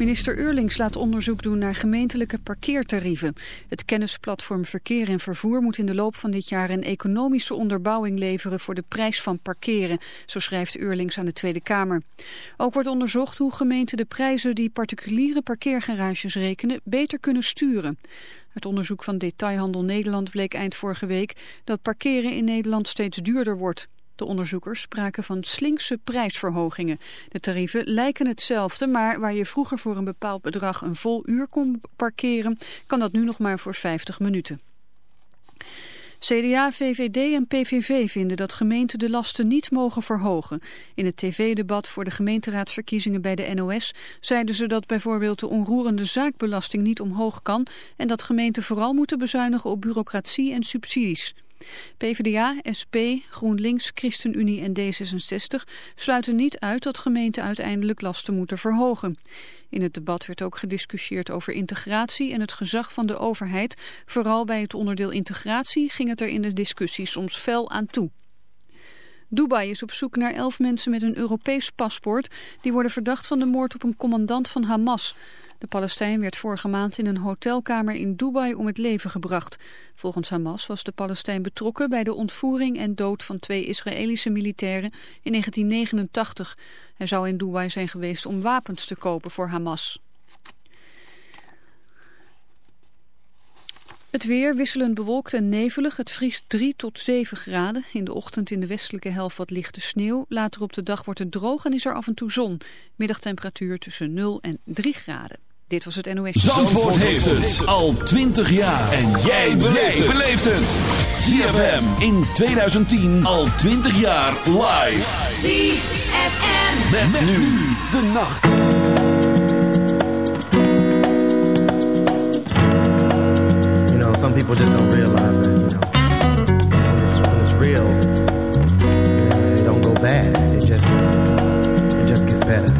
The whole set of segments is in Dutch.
Minister Eurlings laat onderzoek doen naar gemeentelijke parkeertarieven. Het kennisplatform Verkeer en Vervoer moet in de loop van dit jaar een economische onderbouwing leveren voor de prijs van parkeren, zo schrijft Eurlings aan de Tweede Kamer. Ook wordt onderzocht hoe gemeenten de prijzen die particuliere parkeergarages rekenen beter kunnen sturen. Uit onderzoek van Detailhandel Nederland bleek eind vorige week dat parkeren in Nederland steeds duurder wordt. De onderzoekers spraken van slinkse prijsverhogingen. De tarieven lijken hetzelfde, maar waar je vroeger voor een bepaald bedrag een vol uur kon parkeren, kan dat nu nog maar voor 50 minuten. CDA, VVD en PVV vinden dat gemeenten de lasten niet mogen verhogen. In het tv-debat voor de gemeenteraadsverkiezingen bij de NOS zeiden ze dat bijvoorbeeld de onroerende zaakbelasting niet omhoog kan en dat gemeenten vooral moeten bezuinigen op bureaucratie en subsidies. PvdA, SP, GroenLinks, ChristenUnie en D66 sluiten niet uit dat gemeenten uiteindelijk lasten moeten verhogen. In het debat werd ook gediscussieerd over integratie en het gezag van de overheid. Vooral bij het onderdeel integratie ging het er in de discussie soms fel aan toe. Dubai is op zoek naar elf mensen met een Europees paspoort. Die worden verdacht van de moord op een commandant van Hamas. De Palestijn werd vorige maand in een hotelkamer in Dubai om het leven gebracht. Volgens Hamas was de Palestijn betrokken bij de ontvoering en dood van twee Israëlische militairen in 1989. Hij zou in Dubai zijn geweest om wapens te kopen voor Hamas. Het weer wisselend bewolkt en nevelig. Het vriest 3 tot 7 graden. In de ochtend in de westelijke helft wat lichte sneeuw. Later op de dag wordt het droog en is er af en toe zon. Middagtemperatuur tussen 0 en 3 graden. Dit was het NOS. Zandvoort heeft het al 20 jaar. En jij beleeft het. ZFM in 2010 al 20 jaar live. ZFM. Met, nu de nacht. You know, some people just don't realize that, you know, when it's, when it's real, you know, it don't go bad. It just, it just gets better.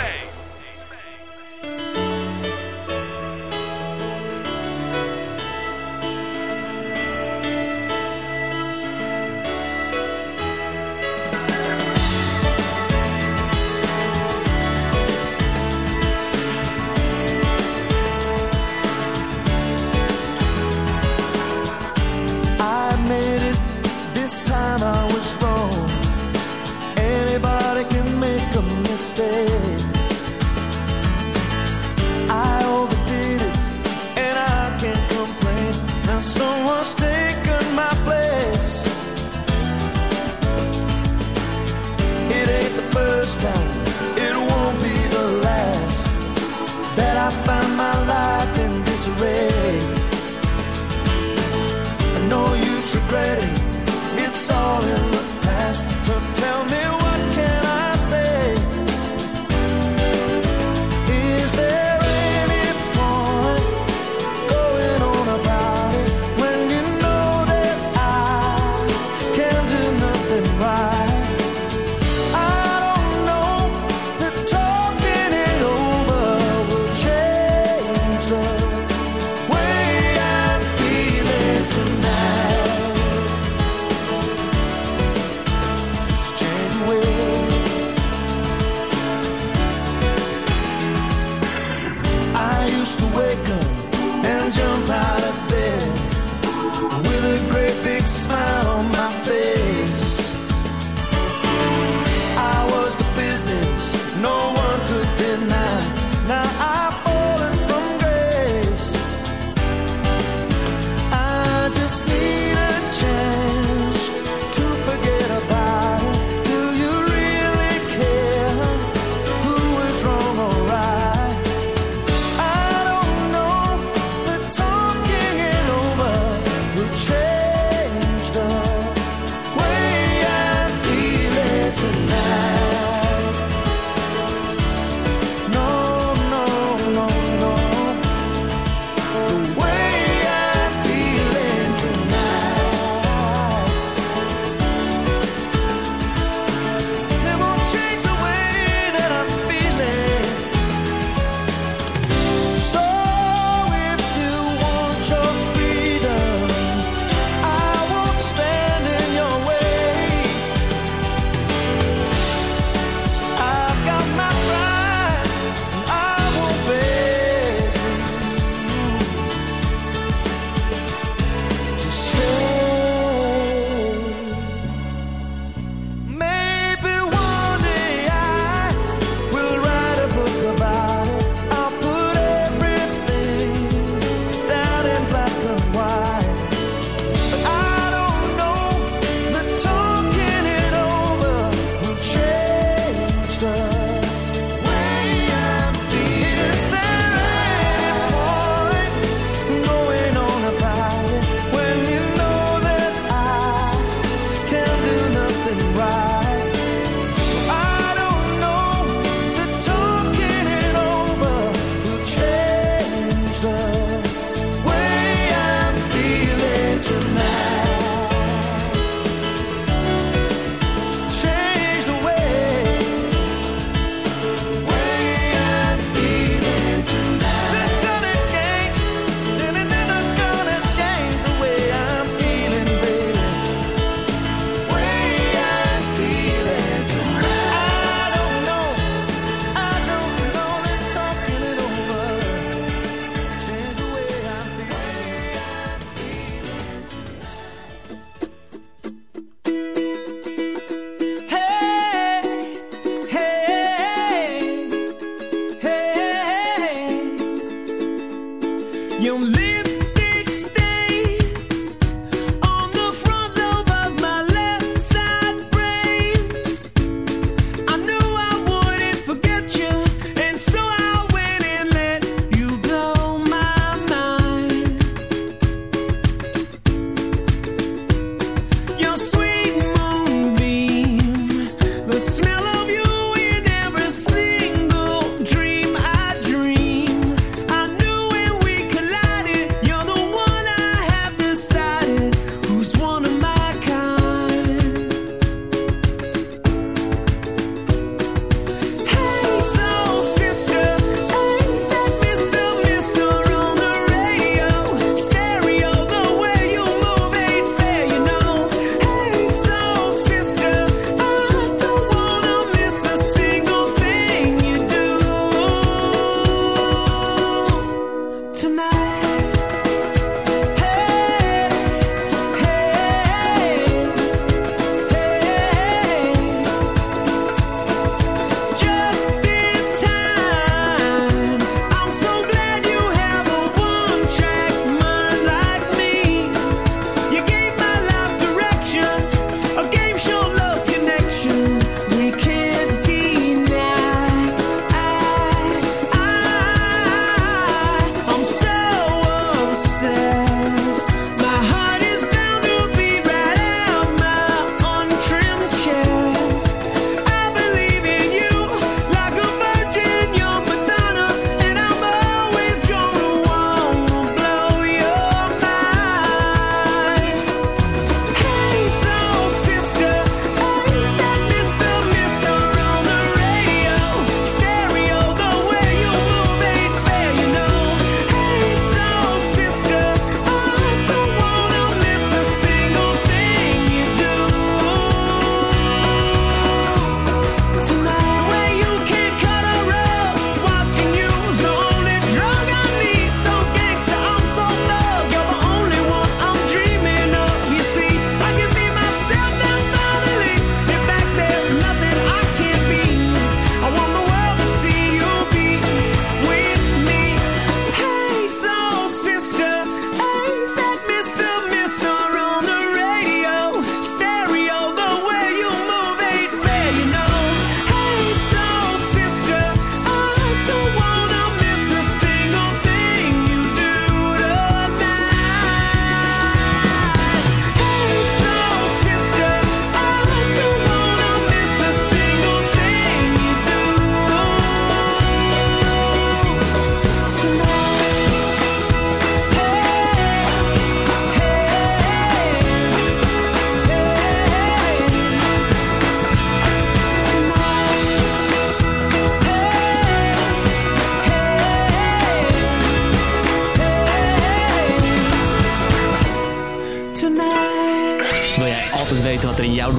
Regretting, it's all in the You leave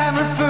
coming through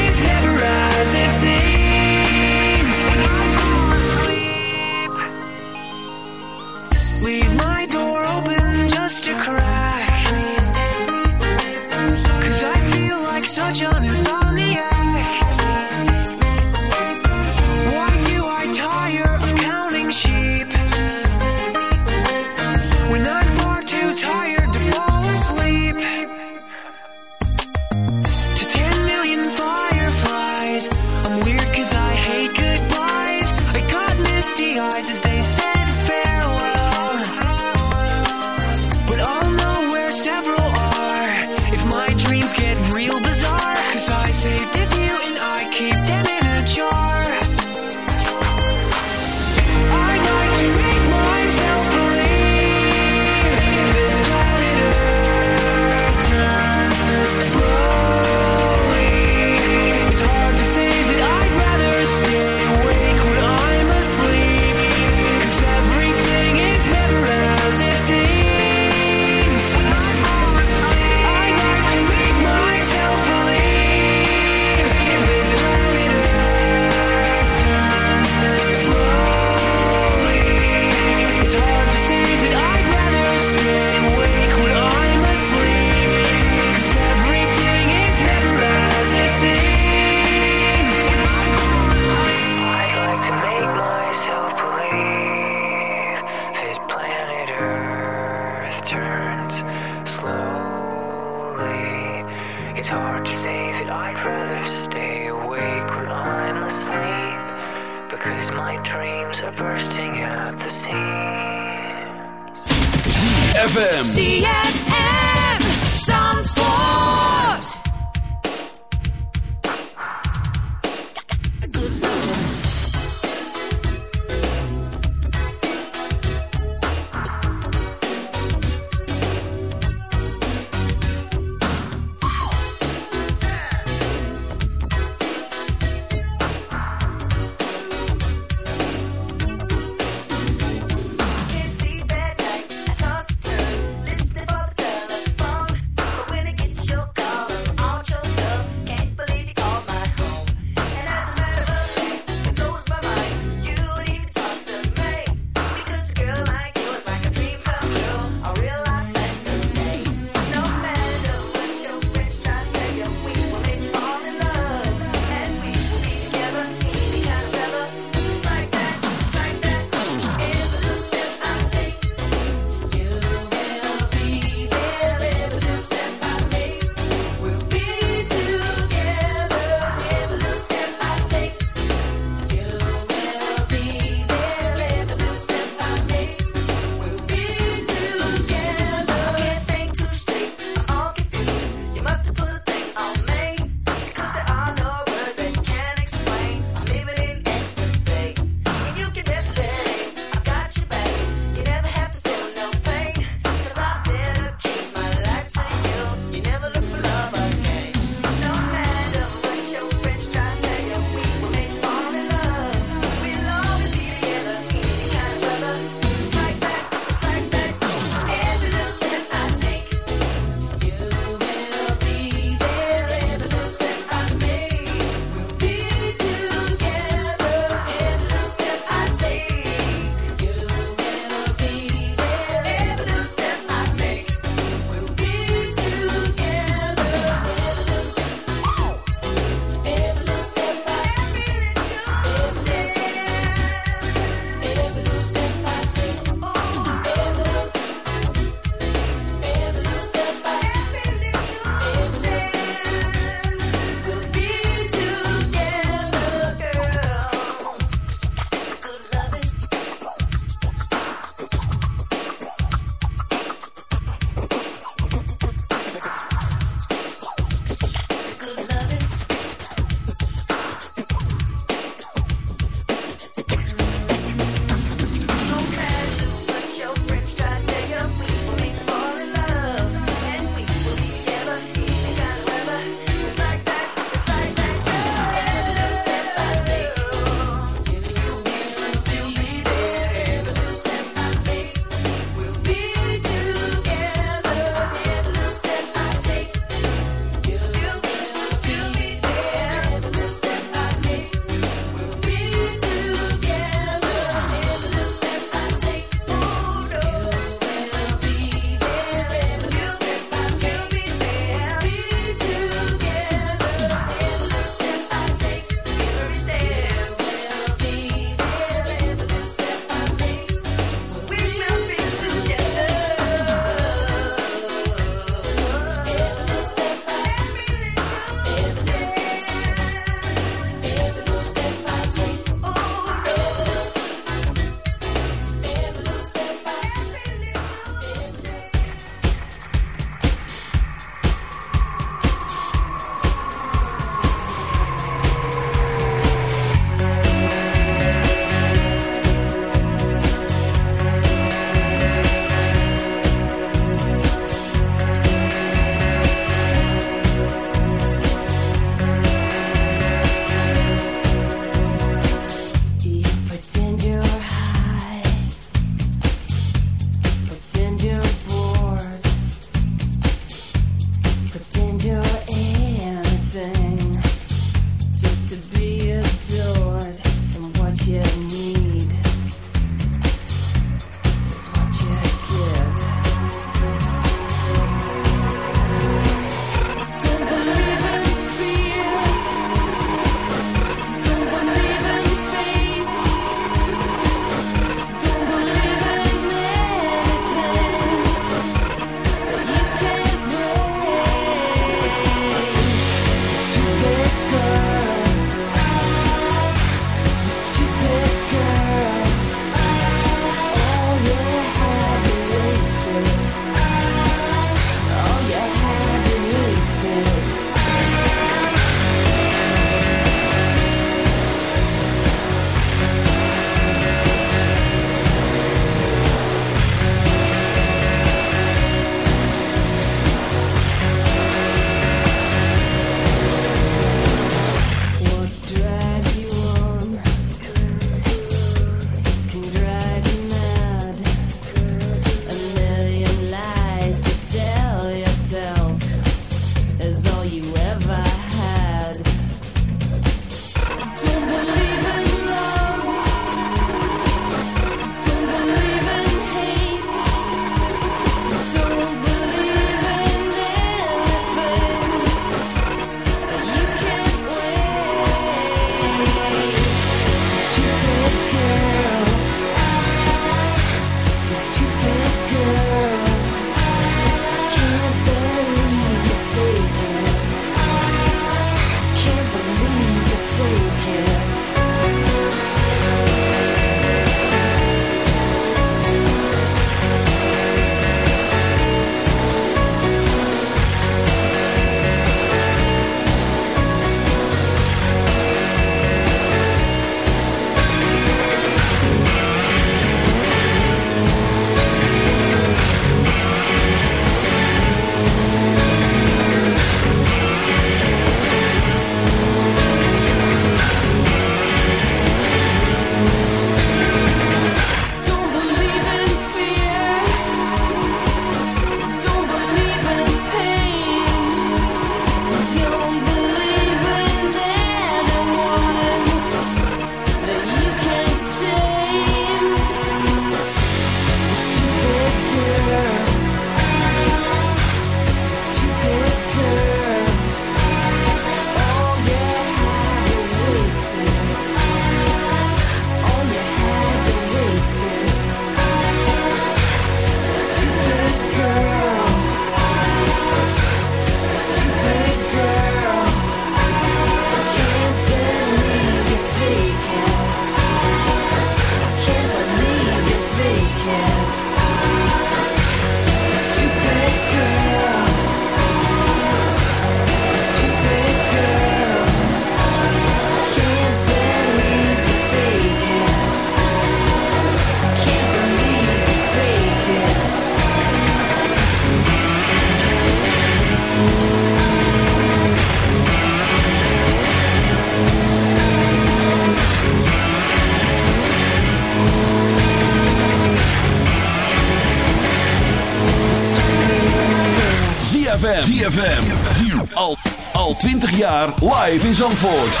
Live in Zandvoort.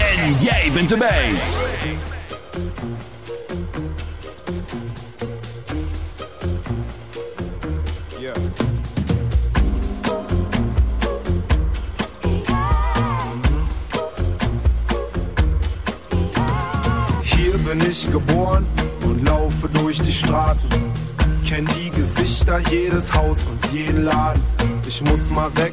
En jij bent erbij. Hier bin ich geboren und laufe durch die Straßen. Kenn die Gesichter, jedes Haus und jeden Laden. Ich muss mal weg,